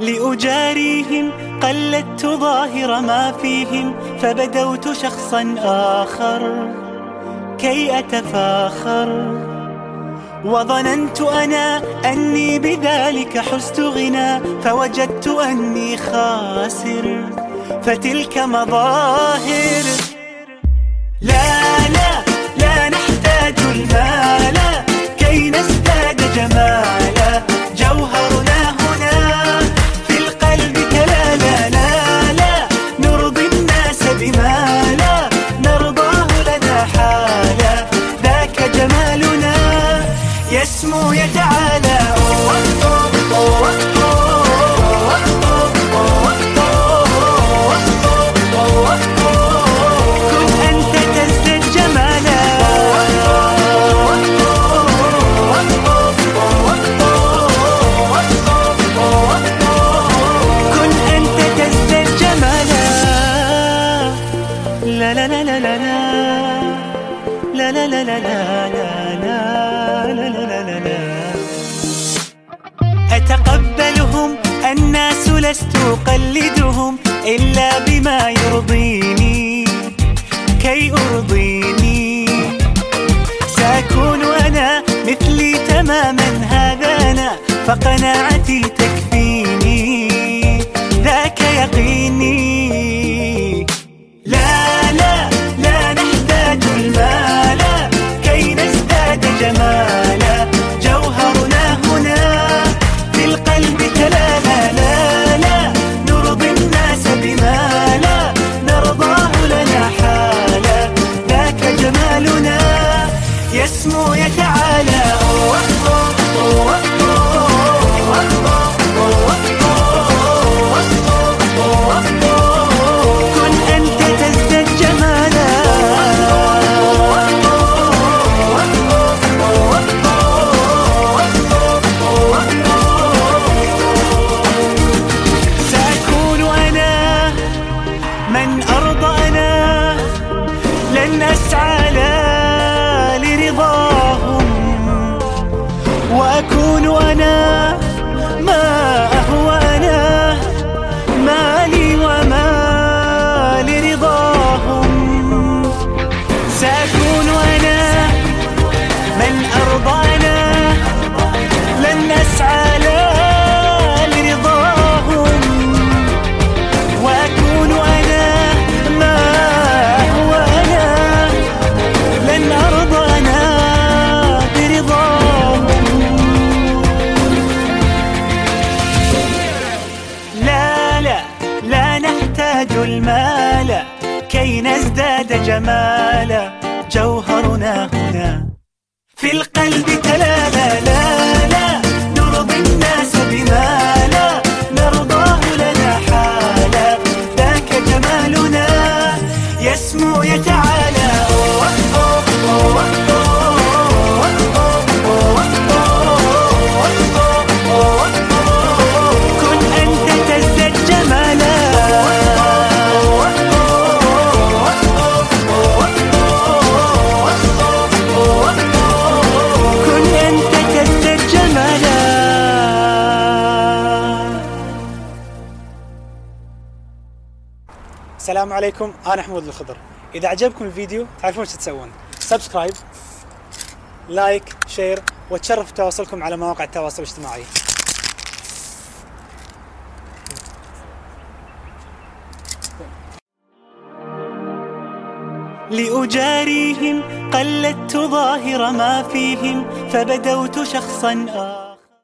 لأجاريهم قلدت ظاهر ما فيهم فبدوت شخصا آخر كي أتفاخر. وظننت أنا أني بذلك حزت غنى فوجدت أني خاسر. فتلك مظاهر. لا اسمه يتعالى la la la la la la لا لا لا لا لا لا لا لا لا لا أتقبلهم الناس لست أقلدهم إلا بما يرضيني كي أرضيني سأكون أنا مثلي تماما هذا أنا فقناعتي تكفيني كي نزداد جمالا جوهرنا هنا. في القلب تلا لا لا لا. السلام عليكم أنا حمود الخضر. إذا عجبكم الفيديو تعرفون إيش تسوون. subscribe like share وأتشرف بتواصلكم على مواقع التواصل الاجتماعي. لأجاريهم قلدت ظاهر ما فيهم فبدوت شخصا آخر.